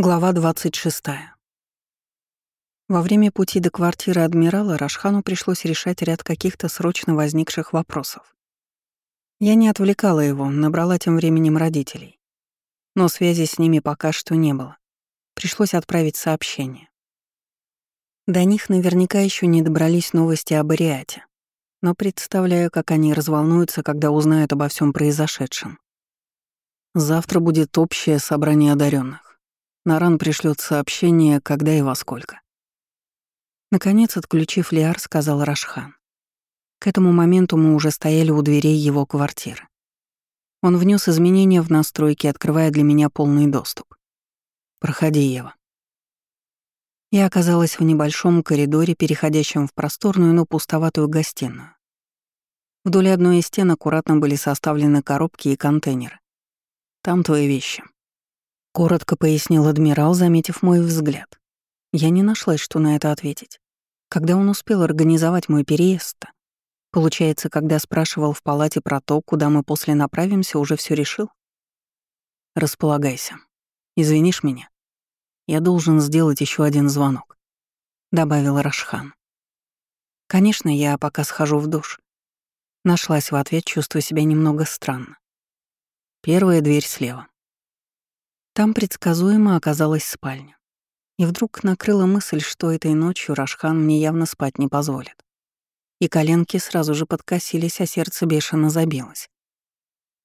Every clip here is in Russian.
Глава 26. Во время пути до квартиры адмирала Рашхану пришлось решать ряд каких-то срочно возникших вопросов. Я не отвлекала его, набрала тем временем родителей. Но связи с ними пока что не было. Пришлось отправить сообщение. До них наверняка еще не добрались новости об Ариате, но представляю, как они разволнуются, когда узнают обо всем произошедшем. Завтра будет общее собрание одаренных. Наран пришлет сообщение, когда и во сколько. Наконец, отключив Лиар, сказал Рашхан. К этому моменту мы уже стояли у дверей его квартиры. Он внес изменения в настройки, открывая для меня полный доступ. «Проходи, Ева». Я оказалась в небольшом коридоре, переходящем в просторную, но пустоватую гостиную. Вдоль одной из стен аккуратно были составлены коробки и контейнеры. Там твои вещи. Коротко пояснил адмирал, заметив мой взгляд. Я не нашлась, что на это ответить. Когда он успел организовать мой переезд -то? Получается, когда спрашивал в палате про то, куда мы после направимся, уже все решил? Располагайся. Извинишь меня? Я должен сделать еще один звонок, добавил Рашхан. Конечно, я пока схожу в душ. Нашлась в ответ, чувствуя себя немного странно. Первая дверь слева. Там предсказуемо оказалась спальня. И вдруг накрыла мысль, что этой ночью Рашхан мне явно спать не позволит. И коленки сразу же подкосились, а сердце бешено забилось.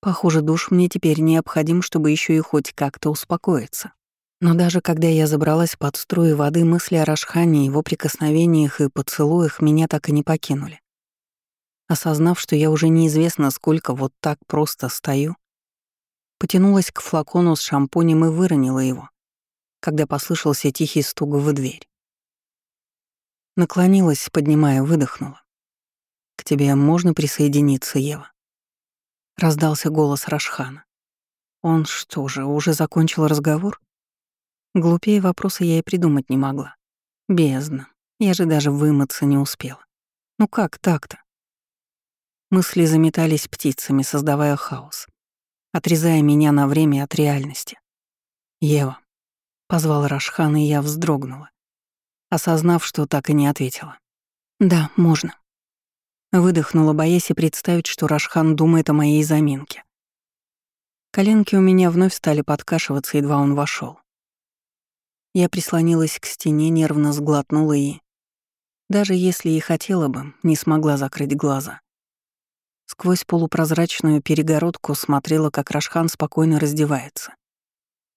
Похоже, душ мне теперь необходим, чтобы еще и хоть как-то успокоиться. Но даже когда я забралась под струи воды, мысли о Рашхане, его прикосновениях и поцелуях меня так и не покинули. Осознав, что я уже неизвестно сколько вот так просто стою, потянулась к флакону с шампунем и выронила его, когда послышался тихий стук в дверь. Наклонилась, поднимая, выдохнула. «К тебе можно присоединиться, Ева?» Раздался голос Рашхана. Он что же, уже закончил разговор? Глупее вопроса я и придумать не могла. Бездна. Я же даже вымыться не успела. Ну как так-то? Мысли заметались птицами, создавая хаос отрезая меня на время от реальности. «Ева», — позвал Рашхан, и я вздрогнула, осознав, что так и не ответила. «Да, можно». Выдохнула, боясь и представить, что Рашхан думает о моей заминке. Коленки у меня вновь стали подкашиваться, едва он вошел. Я прислонилась к стене, нервно сглотнула и, даже если и хотела бы, не смогла закрыть глаза. Сквозь полупрозрачную перегородку смотрела, как Рашхан спокойно раздевается.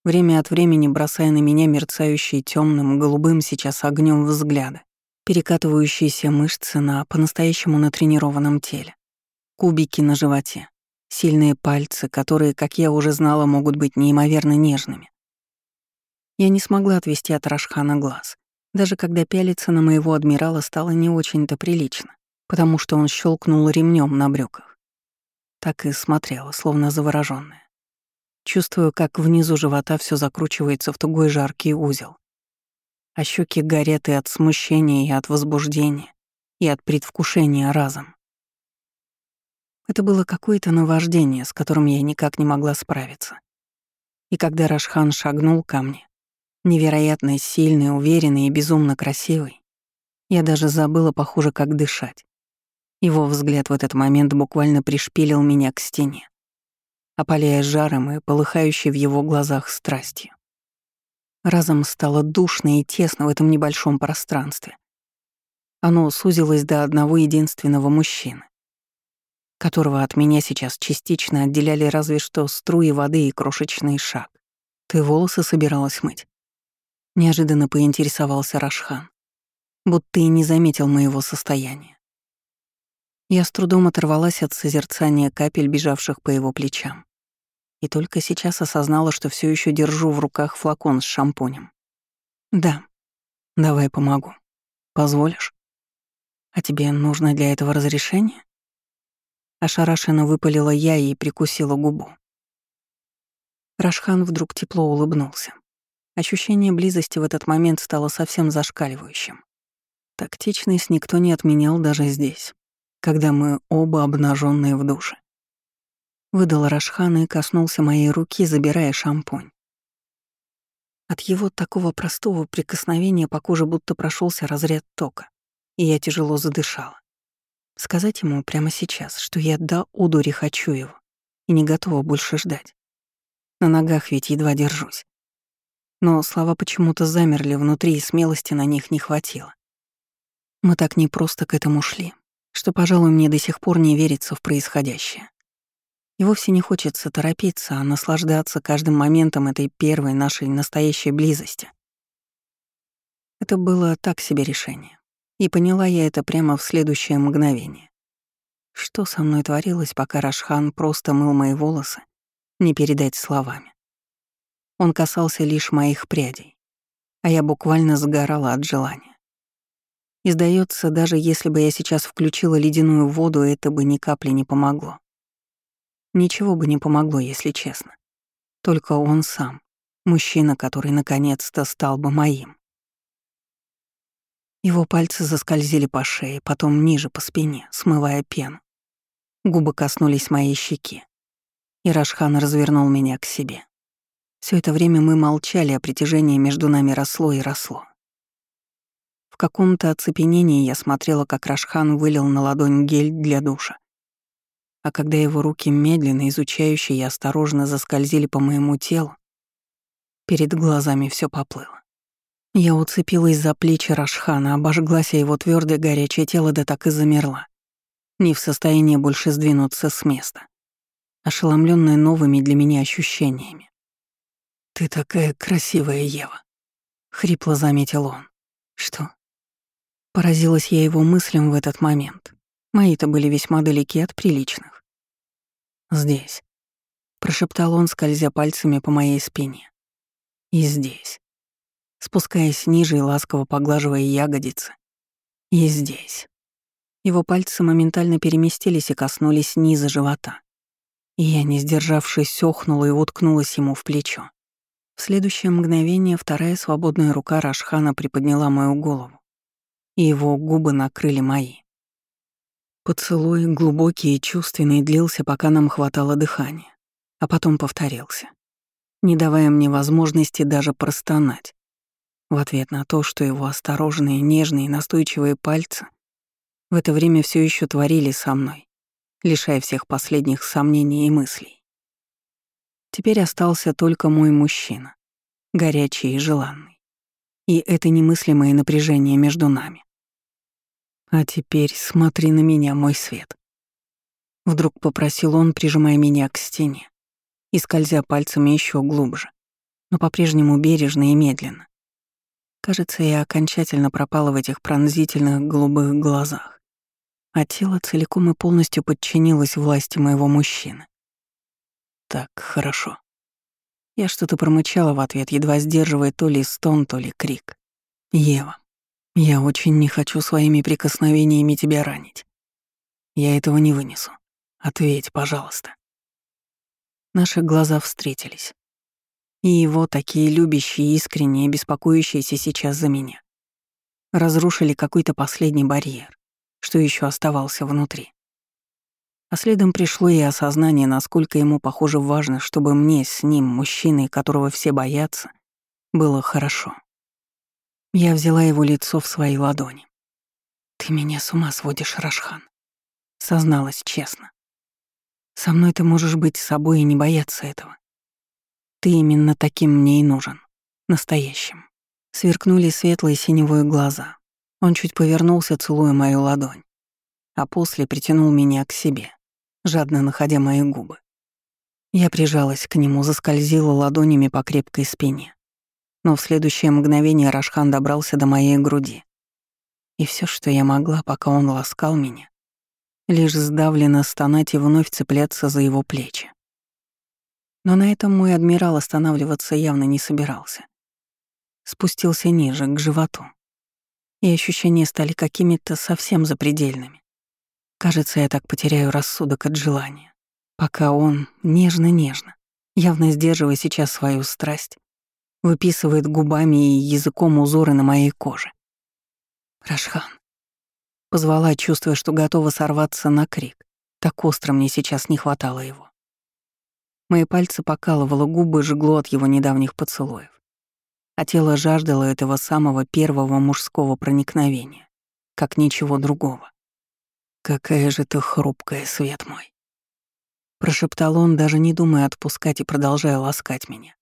Время от времени бросая на меня мерцающие темным, голубым сейчас огнем взгляды, перекатывающиеся мышцы на по-настоящему натренированном теле, кубики на животе, сильные пальцы, которые, как я уже знала, могут быть неимоверно нежными. Я не смогла отвести от Рашхана глаз, даже когда пялиться на моего адмирала стало не очень-то прилично потому что он щелкнул ремнем на брюках. Так и смотрела, словно заворожённая. Чувствую, как внизу живота все закручивается в тугой жаркий узел. А щеки горят и от смущения, и от возбуждения, и от предвкушения разом. Это было какое-то наваждение, с которым я никак не могла справиться. И когда Рашхан шагнул ко мне, невероятно сильный, уверенный и безумно красивый, я даже забыла, похоже, как дышать. Его взгляд в этот момент буквально пришпилил меня к стене, опаляя жаром и полыхающей в его глазах страстью. Разом стало душно и тесно в этом небольшом пространстве. Оно сузилось до одного единственного мужчины, которого от меня сейчас частично отделяли разве что струи воды и крошечный шаг. «Ты волосы собиралась мыть?» Неожиданно поинтересовался Рашхан, будто и не заметил моего состояния. Я с трудом оторвалась от созерцания капель, бежавших по его плечам. И только сейчас осознала, что все еще держу в руках флакон с шампунем. «Да, давай помогу. Позволишь? А тебе нужно для этого разрешение?» Ошарашенно выпалила я и прикусила губу. Рашхан вдруг тепло улыбнулся. Ощущение близости в этот момент стало совсем зашкаливающим. Тактичность никто не отменял даже здесь когда мы оба обнаженные в душе. Выдал Рашхан и коснулся моей руки, забирая шампунь. От его такого простого прикосновения по коже будто прошелся разряд тока, и я тяжело задышала. Сказать ему прямо сейчас, что я до удури хочу его и не готова больше ждать. На ногах ведь едва держусь. Но слова почему-то замерли внутри, и смелости на них не хватило. Мы так не просто к этому шли, что, пожалуй, мне до сих пор не верится в происходящее. И вовсе не хочется торопиться, а наслаждаться каждым моментом этой первой нашей настоящей близости. Это было так себе решение. И поняла я это прямо в следующее мгновение. Что со мной творилось, пока Рашхан просто мыл мои волосы, не передать словами. Он касался лишь моих прядей, а я буквально сгорала от желания. И сдается, даже если бы я сейчас включила ледяную воду, это бы ни капли не помогло. Ничего бы не помогло, если честно. Только он сам, мужчина, который наконец-то стал бы моим. Его пальцы заскользили по шее, потом ниже по спине, смывая пену. Губы коснулись моей щеки. И Рашхан развернул меня к себе. Все это время мы молчали, а притяжение между нами росло и росло. В каком-то оцепенении я смотрела, как Рашхан вылил на ладонь гель для душа, а когда его руки медленно, изучающие и осторожно заскользили по моему телу, перед глазами все поплыло. Я уцепилась за плечи Рашхана, обожглась о его твердое горячее тело, да так и замерла, не в состоянии больше сдвинуться с места, ошеломленная новыми для меня ощущениями. «Ты такая красивая, Ева», — хрипло заметил он. «Что?» Поразилась я его мыслям в этот момент. Мои-то были весьма далеки от приличных. «Здесь», — прошептал он, скользя пальцами по моей спине. «И здесь». Спускаясь ниже и ласково поглаживая ягодицы. «И здесь». Его пальцы моментально переместились и коснулись низа живота. И я, не сдержавшись, охнула и уткнулась ему в плечо. В следующее мгновение вторая свободная рука Рашхана приподняла мою голову, и его губы накрыли мои. Поцелуй, глубокий и чувственный, длился, пока нам хватало дыхания, а потом повторился, не давая мне возможности даже простонать. В ответ на то, что его осторожные, нежные, настойчивые пальцы в это время все еще творили со мной, лишая всех последних сомнений и мыслей. Теперь остался только мой мужчина, горячий и желанный. И это немыслимое напряжение между нами. А теперь смотри на меня, мой свет. Вдруг попросил он, прижимая меня к стене и скользя пальцами еще глубже, но по-прежнему бережно и медленно. Кажется, я окончательно пропала в этих пронзительных голубых глазах, а тело целиком и полностью подчинилось власти моего мужчины. Так, хорошо. Я что-то промычала в ответ, едва сдерживая то ли стон, то ли крик. «Ева, я очень не хочу своими прикосновениями тебя ранить. Я этого не вынесу. Ответь, пожалуйста. Наши глаза встретились. И его, такие любящие, искренние, беспокоящиеся сейчас за меня, разрушили какой-то последний барьер, что еще оставался внутри. А следом пришло и осознание, насколько ему, похоже, важно, чтобы мне с ним, мужчиной, которого все боятся, было хорошо. Я взяла его лицо в свои ладони. «Ты меня с ума сводишь, Рашхан», — созналась честно. «Со мной ты можешь быть собой и не бояться этого. Ты именно таким мне и нужен, настоящим». Сверкнули светлые синевые глаза. Он чуть повернулся, целуя мою ладонь, а после притянул меня к себе, жадно находя мои губы. Я прижалась к нему, заскользила ладонями по крепкой спине но в следующее мгновение Рашхан добрался до моей груди. И все, что я могла, пока он ласкал меня, лишь сдавленно стонать и вновь цепляться за его плечи. Но на этом мой адмирал останавливаться явно не собирался. Спустился ниже, к животу. И ощущения стали какими-то совсем запредельными. Кажется, я так потеряю рассудок от желания. Пока он нежно-нежно, явно сдерживая сейчас свою страсть, выписывает губами и языком узоры на моей коже. «Рашхан», — позвала, чувствуя, что готова сорваться на крик. Так остро мне сейчас не хватало его. Мои пальцы покалывало, губы жгло от его недавних поцелуев. а тело жаждало этого самого первого мужского проникновения, как ничего другого. «Какая же ты хрупкая, свет мой!» Прошептал он, даже не думая отпускать и продолжая ласкать меня.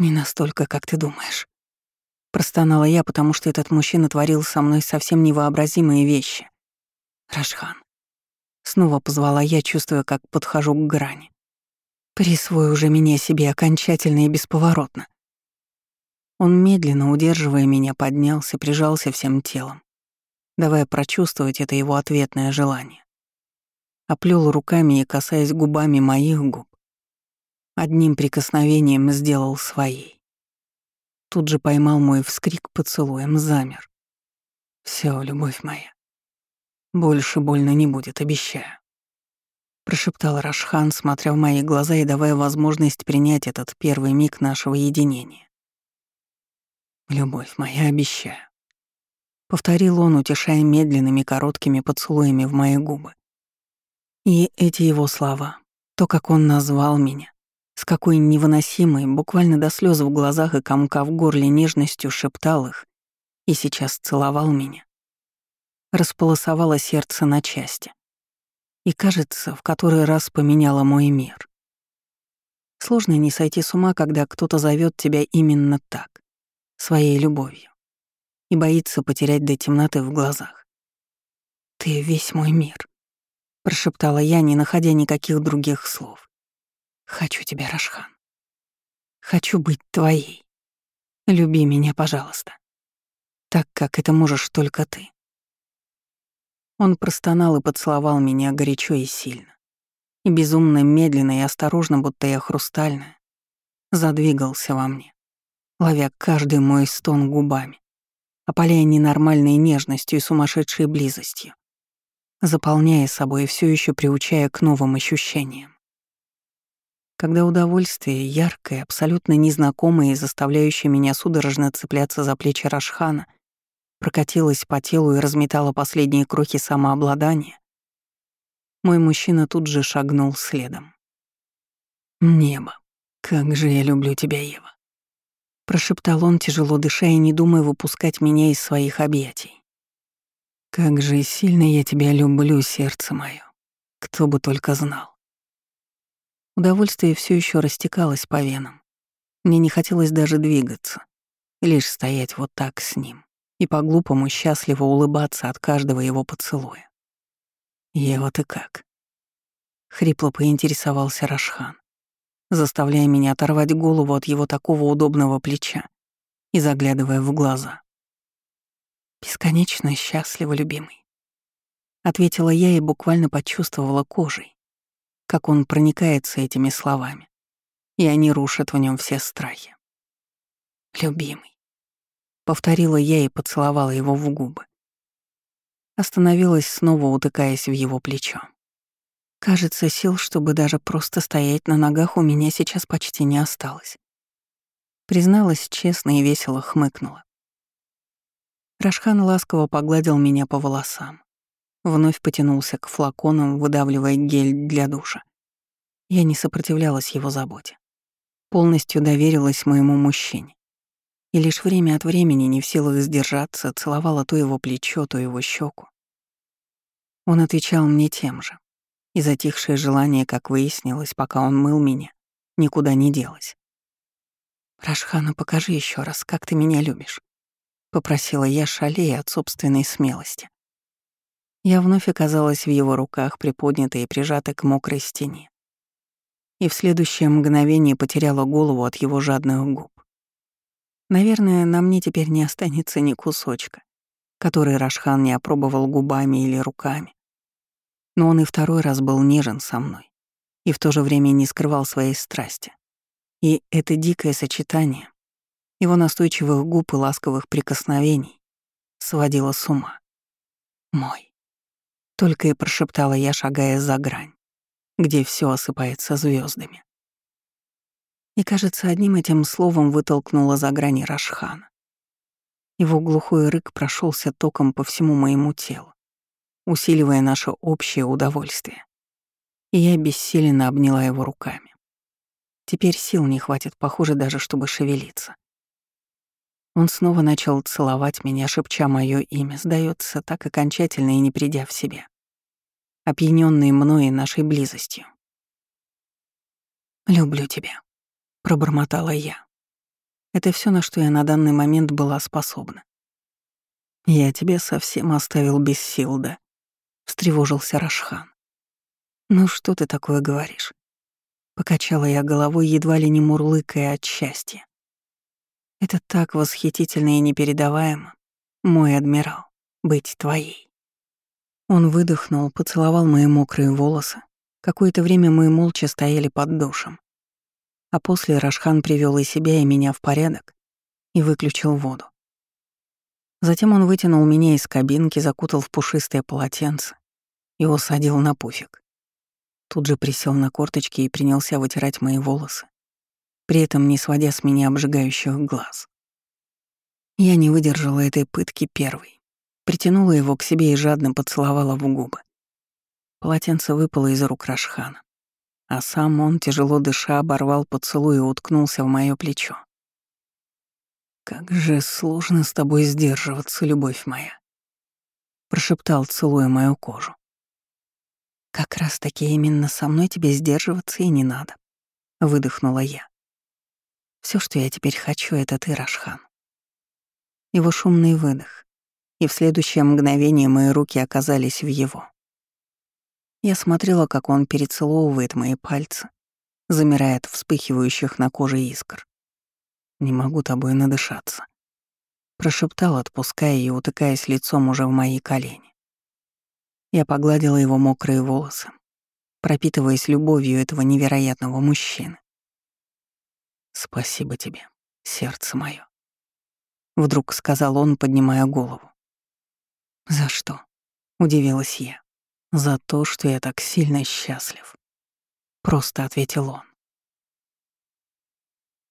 «Не настолько, как ты думаешь». Простонала я, потому что этот мужчина творил со мной совсем невообразимые вещи. «Рашхан». Снова позвала я, чувствуя, как подхожу к грани. «Присвой уже меня себе окончательно и бесповоротно». Он, медленно удерживая меня, поднялся, прижался всем телом, давая прочувствовать это его ответное желание. Оплёл руками и, касаясь губами моих губ, одним прикосновением сделал своей. Тут же поймал мой вскрик поцелуем, замер. Все, любовь моя. Больше больно не будет, обещаю. Прошептал Рашхан, смотря в мои глаза и давая возможность принять этот первый миг нашего единения. «Любовь моя, обещаю». Повторил он, утешая медленными короткими поцелуями в мои губы. И эти его слова, то, как он назвал меня, с какой невыносимой, буквально до слез в глазах и комка в горле нежностью шептал их и сейчас целовал меня, располосовало сердце на части. И, кажется, в который раз поменяло мой мир. Сложно не сойти с ума, когда кто-то зовет тебя именно так своей любовью и боится потерять до темноты в глазах. «Ты весь мой мир», — прошептала я, не находя никаких других слов. «Хочу тебя, Рашхан. Хочу быть твоей. Люби меня, пожалуйста. Так, как это можешь только ты». Он простонал и поцеловал меня горячо и сильно. И безумно медленно и осторожно, будто я хрустальная, задвигался во мне ловя каждый мой стон губами, опаляя ненормальной нежностью и сумасшедшей близостью, заполняя собой и все еще приучая к новым ощущениям. Когда удовольствие, яркое, абсолютно незнакомое и заставляющее меня судорожно цепляться за плечи Рашхана, прокатилось по телу и разметало последние крохи самообладания, мой мужчина тут же шагнул следом. «Небо, как же я люблю тебя, Ева!» Прошептал он, тяжело дыша и не думая выпускать меня из своих объятий. «Как же сильно я тебя люблю, сердце мое. Кто бы только знал». Удовольствие все еще растекалось по венам. Мне не хотелось даже двигаться, лишь стоять вот так с ним и по-глупому счастливо улыбаться от каждого его поцелуя. «Ева, ты как?» — хрипло поинтересовался Рашхан заставляя меня оторвать голову от его такого удобного плеча и заглядывая в глаза. «Бесконечно счастлива, любимый», — ответила я и буквально почувствовала кожей, как он проникается этими словами, и они рушат в нем все страхи. «Любимый», — повторила я и поцеловала его в губы. Остановилась, снова утыкаясь в его плечо. Кажется, сил, чтобы даже просто стоять на ногах, у меня сейчас почти не осталось. Призналась честно и весело хмыкнула. Рашхан ласково погладил меня по волосам. Вновь потянулся к флаконам, выдавливая гель для душа. Я не сопротивлялась его заботе. Полностью доверилась моему мужчине. И лишь время от времени, не в силах сдержаться, целовала то его плечо, то его щеку. Он отвечал мне тем же, и затихшее желание, как выяснилось, пока он мыл меня, никуда не делось. «Рашхана, покажи еще раз, как ты меня любишь», — попросила я, шалея от собственной смелости. Я вновь оказалась в его руках, приподнятой и прижатой к мокрой стене. И в следующее мгновение потеряла голову от его жадных губ. Наверное, на мне теперь не останется ни кусочка, который Рашхан не опробовал губами или руками, но он и второй раз был нежен со мной и в то же время не скрывал своей страсти. И это дикое сочетание его настойчивых губ и ласковых прикосновений сводило с ума. «Мой», — только и прошептала я, шагая за грань, где все осыпается звездами. И, кажется, одним этим словом вытолкнула за грани Рашхана. Его глухой рык прошелся током по всему моему телу усиливая наше общее удовольствие. И я бессиленно обняла его руками. Теперь сил не хватит, похоже, даже чтобы шевелиться. Он снова начал целовать меня, шепча мое имя, сдается так окончательно и не придя в себя, опьяненный мной и нашей близостью. «Люблю тебя», — пробормотала я. Это все, на что я на данный момент была способна. «Я тебя совсем оставил без сил, да?» — встревожился Рашхан. «Ну что ты такое говоришь?» Покачала я головой, едва ли не мурлыкая от счастья. «Это так восхитительно и непередаваемо, мой адмирал, быть твоей». Он выдохнул, поцеловал мои мокрые волосы. Какое-то время мы молча стояли под душем. А после Рашхан привел и себя, и меня в порядок и выключил воду. Затем он вытянул меня из кабинки, закутал в пушистое полотенце и усадил на пуфик. Тут же присел на корточки и принялся вытирать мои волосы, при этом не сводя с меня обжигающих глаз. Я не выдержала этой пытки первой, притянула его к себе и жадно поцеловала в губы. Полотенце выпало из рук Рашхана а сам он, тяжело дыша, оборвал поцелуй и уткнулся в мое плечо. «Как же сложно с тобой сдерживаться, любовь моя», — прошептал, целуя мою кожу. «Как раз-таки именно со мной тебе сдерживаться и не надо», — выдохнула я. Все, что я теперь хочу, — это ты, Рашхан». Его шумный выдох, и в следующее мгновение мои руки оказались в его. Я смотрела, как он перецеловывает мои пальцы, замирает вспыхивающих на коже искр. «Не могу тобой надышаться», — прошептал, отпуская и утыкаясь лицом уже в мои колени. Я погладила его мокрые волосы, пропитываясь любовью этого невероятного мужчины. «Спасибо тебе, сердце мое», — вдруг сказал он, поднимая голову. «За что?» — удивилась я. За то, что я так сильно счастлив. Просто ответил он.